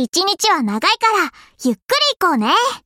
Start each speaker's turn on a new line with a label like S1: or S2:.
S1: 一日は長いから、ゆっくり行こうね。